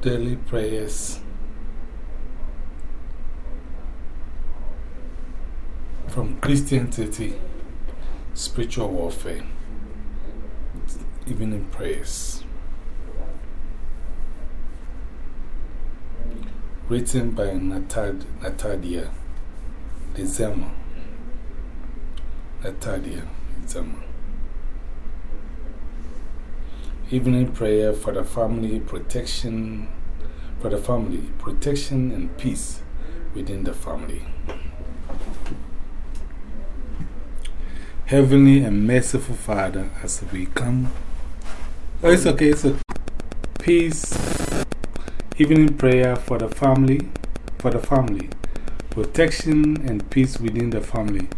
daily prayers from Christianity, spiritual warfare, evening prayers. Written by Natad Natadia Lezama. Natadia Lezama. Evening prayer for the family protection, for the family protection and peace within the family. Heavenly and merciful Father, as we come, oh, it's okay, it's okay. Peace, evening prayer for the family, for the family, protection and peace within the family.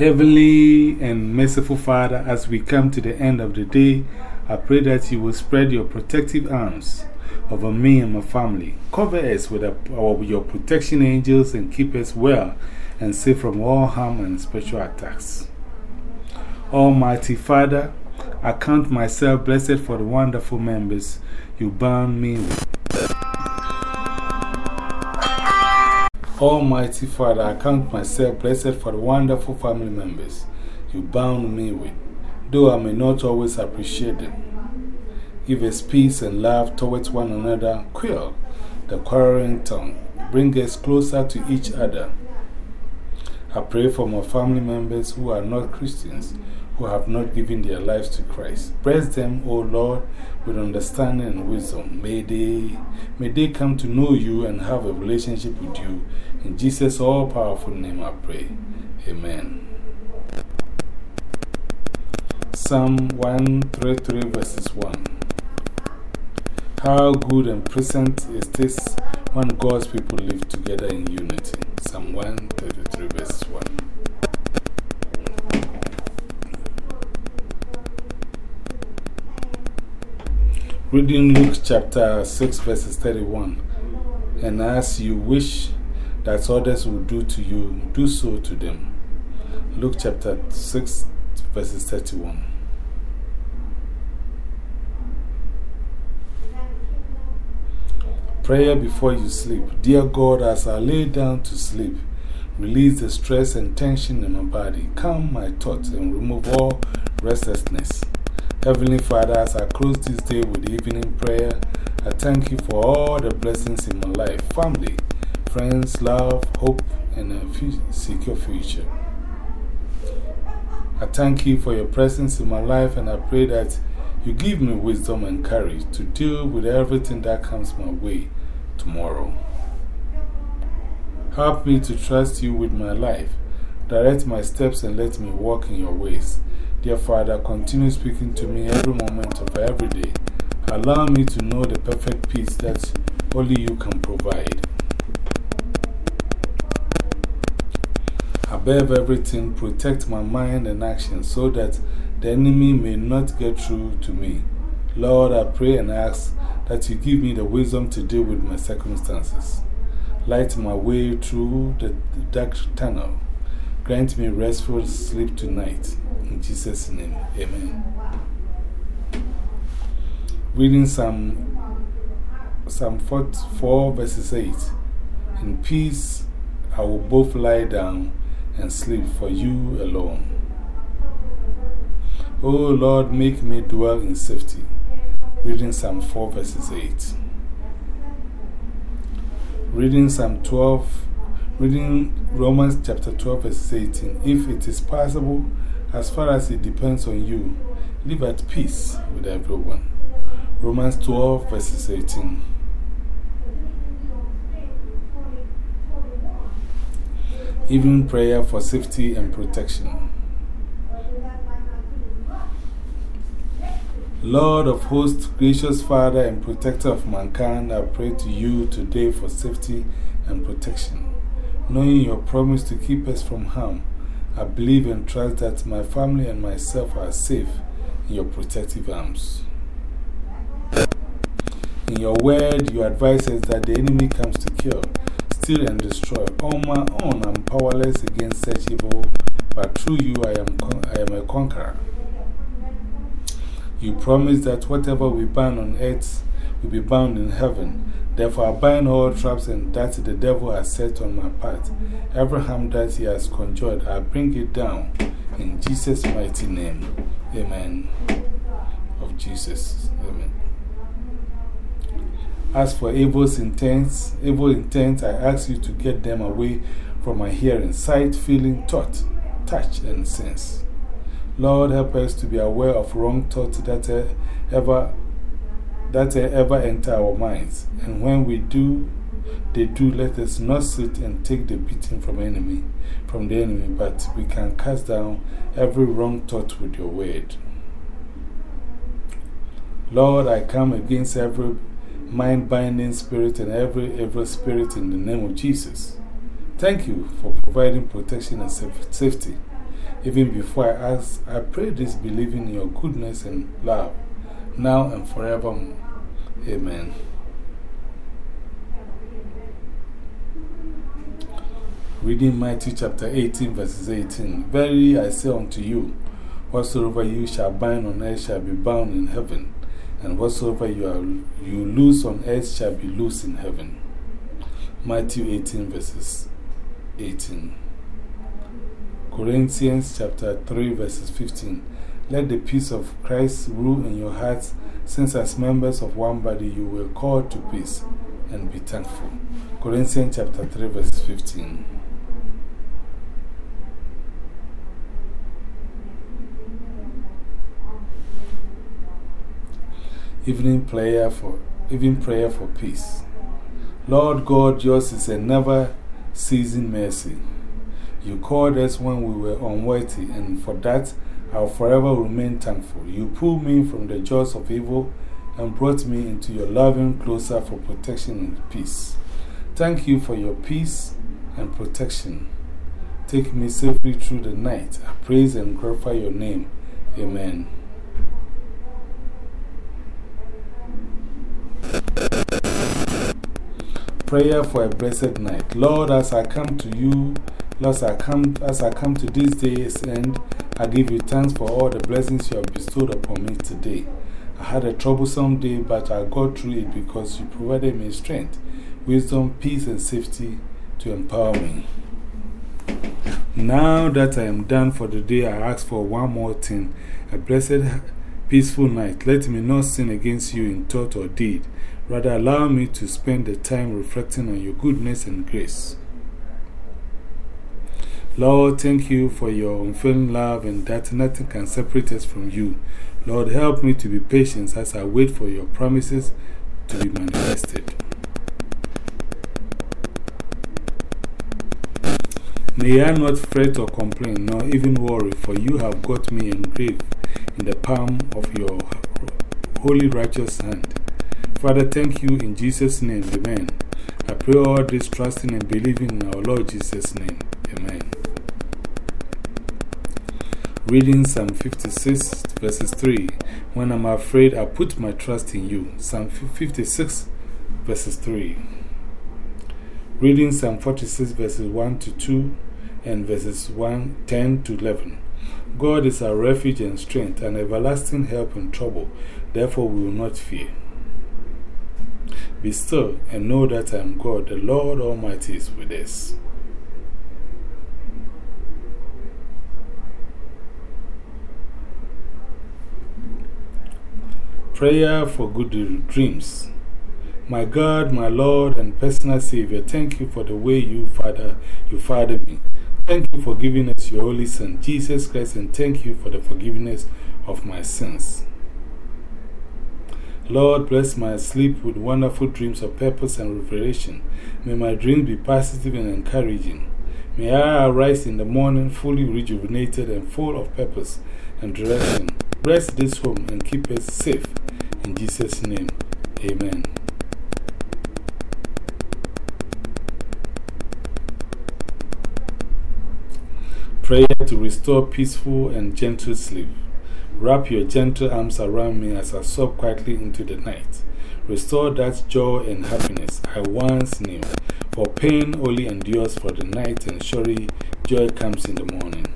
Heavenly and merciful Father, as we come to the end of the day, I pray that you will spread your protective arms over me and my family. Cover us with, with your protection angels and keep us well and safe from all harm and special attacks. Almighty Father, I count myself blessed for the wonderful members you bound me with. Almighty Father, I count myself blessed for the wonderful family members you bound me with, though I may not always appreciate them. Give us peace and love towards one another. Quell the quarreling tongue. Bring us closer to each other. I pray for my family members who are not Christians, who have not given their lives to Christ. Bless them, O Lord, with understanding and wisdom. May they, may they come to know you and have a relationship with you. In Jesus' all powerful name I pray. Amen. Psalm 133, verses 1. How good and pleasant is this when God's people live together in unity. Psalm 133, verse 1. Reading Luke chapter 6, verses 31. And as you wish that others will do to you, do so to them. Luke chapter 6, verses 31. Prayer before you sleep. Dear God, as I lay down to sleep, release the stress and tension in my body. Calm my thoughts and remove all restlessness. Heavenly Father, as I close this day with evening prayer, I thank you for all the blessings in my life family, friends, love, hope, and a secure future. I thank you for your presence in my life, and I pray that you give me wisdom and courage to deal with everything that comes my way tomorrow. Help me to trust you with my life. Direct my steps and let me walk in your ways. Dear Father, continue speaking to me every moment of every day. Allow me to know the perfect peace that only you can provide. Above everything, protect my mind and action so that the enemy may not get through to me. Lord, I pray and ask that you give me the wisdom to deal with my circumstances. Light my way through the dark tunnel. Grant me restful sleep tonight. In Jesus' name, amen. Reading Psalm, Psalm 44, verses 8. In peace I will both lie down and sleep for you alone. O Lord, make me dwell in safety. Reading Psalm 4, verses 8. Reading Psalm 12, reading Romans chapter 12, verses 18. If it is possible, as far as it depends on you, live at peace with everyone. Romans 12, verses 18. Even prayer for safety and protection. Lord of hosts, gracious Father and protector of mankind, I pray to you today for safety and protection. Knowing your promise to keep us from harm, I believe and trust that my family and myself are safe in your protective arms. In your word, you advise us that the enemy comes to kill, steal, and destroy. On my own, I'm powerless against such evil, but through you, I am, I am a conqueror. You promise that whatever we bind on earth will be bound in heaven. Therefore, I bind all traps and that the devil has set on my path. Every harm that he has conjured, I bring it down in Jesus' mighty name. Amen. Of Jesus. Amen. As for evil's intents, evil intents, I ask you to get them away from my hearing, sight, feeling, thought, touch, and sense. Lord, help us to be aware of wrong thoughts that ever, that ever enter our minds. And when we do, they do, let us not sit and take the beating from, enemy, from the enemy, but we can cast down every wrong thought with your word. Lord, I come against every mind binding spirit and every evil spirit in the name of Jesus. Thank you for providing protection and safety. Even before I ask, I pray this believing in your goodness and love, now and forevermore. Amen. Reading Matthew chapter 18, verses 18. Verily I say unto you, whatsoever you shall bind on earth shall be bound in heaven, and whatsoever you, are, you loose on earth shall be loose in heaven. Matthew 18, verses 18. Corinthians chapter 3, verses 15. Let the peace of Christ rule in your hearts, since as members of one body you were called to peace, and be thankful. Corinthians chapter 3, verse 15. Evening prayer for, evening prayer for peace. Lord God, yours is a never ceasing mercy. You called us when we were unworthy, and for that I will forever remain thankful. You pulled me from the jaws of evil and brought me into your loving closer for protection and peace. Thank you for your peace and protection. Take me safely through the night. I praise and glorify your name. Amen. Prayer for a blessed night. Lord, as I come to you, Lord, I come, as I come to this day's end, I give you thanks for all the blessings you have bestowed upon me today. I had a troublesome day, but I got through it because you provided me strength, wisdom, peace, and safety to empower me. Now that I am done for the day, I ask for one more thing a blessed, peaceful night. Let me not sin against you in thought or deed. Rather, allow me to spend the time reflecting on your goodness and grace. Lord, thank you for your unfailing love and that nothing can separate us from you. Lord, help me to be patient as I wait for your promises to be manifested. May I not fret or complain, nor even worry, for you have got me engraved in the palm of your holy righteous hand. Father, thank you in Jesus' name. Amen. I pray all this trusting and believing in our Lord Jesus' name. Amen. Reading Psalm 56, verses 3. When I'm afraid, I put my trust in you. Psalm 56, verses 3. Reading Psalm 46, verses 1 to 2 and verses 1, 10 to 11. God is our refuge and strength, an everlasting help in trouble. Therefore, we will not fear. Be still and know that I am God, the Lord Almighty is with us. Prayer for good dreams. My God, my Lord and personal Savior, thank you for the way you father, you father me. Thank you for giving us your Holy Son, Jesus Christ, and thank you for the forgiveness of my sins. Lord, bless my sleep with wonderful dreams of purpose and revelation. May my dreams be positive and encouraging. May I arise in the morning fully rejuvenated and full of purpose and direction. Bless this home and keep us safe. In Jesus' name, amen. Prayer to restore peaceful and gentle sleep. Wrap your gentle arms around me as I sob quietly into the night. Restore that joy and happiness I once knew. For pain only endures for the night, and surely joy comes in the morning.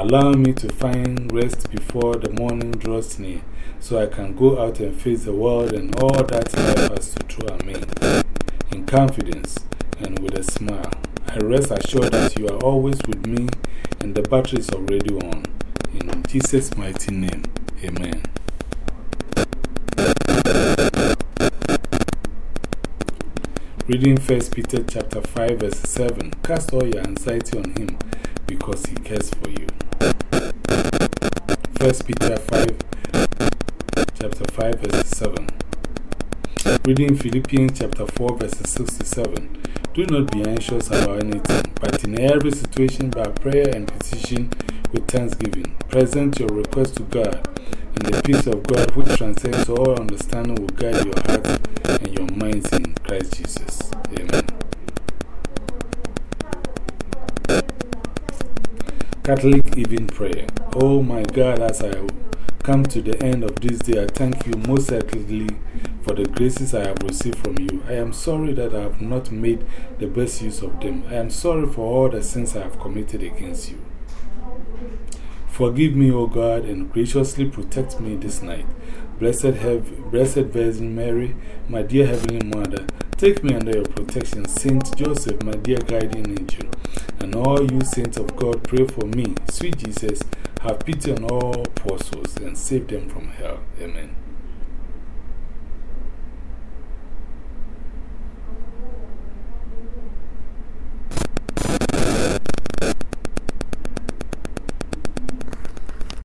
Allow me to find rest before the morning draws near, so I can go out and face the world and all that life has to throw at me. In confidence and with a smile, I rest assured that you are always with me and the battery is already on. In Jesus' mighty name, amen. Reading 1 Peter chapter 5 verse 7 Cast all your anxiety on him because he cares for you. 1 Peter 5 chapter 5 verse 7 Reading Philippians chapter 4 verse 67 Do not be anxious about anything, but in every situation by prayer and petition with thanksgiving, present your request to God, and the peace of God which transcends all understanding will guide your hearts and your minds in Christ Jesus. Amen. Catholic Evening Prayer. Oh my God, as I come to the end of this day, I thank you most certainly for the graces I have received from you. I am sorry that I have not made the best use of them. I am sorry for all the sins I have committed against you. Forgive me, O God, and graciously protect me this night. Blessed, Blessed Virgin Mary, my dear Heavenly Mother, take me under your protection. Saint Joseph, my dear guardian angel, and all you saints of God, pray for me. Sweet Jesus, have pity on all poor souls and save them from hell. Amen.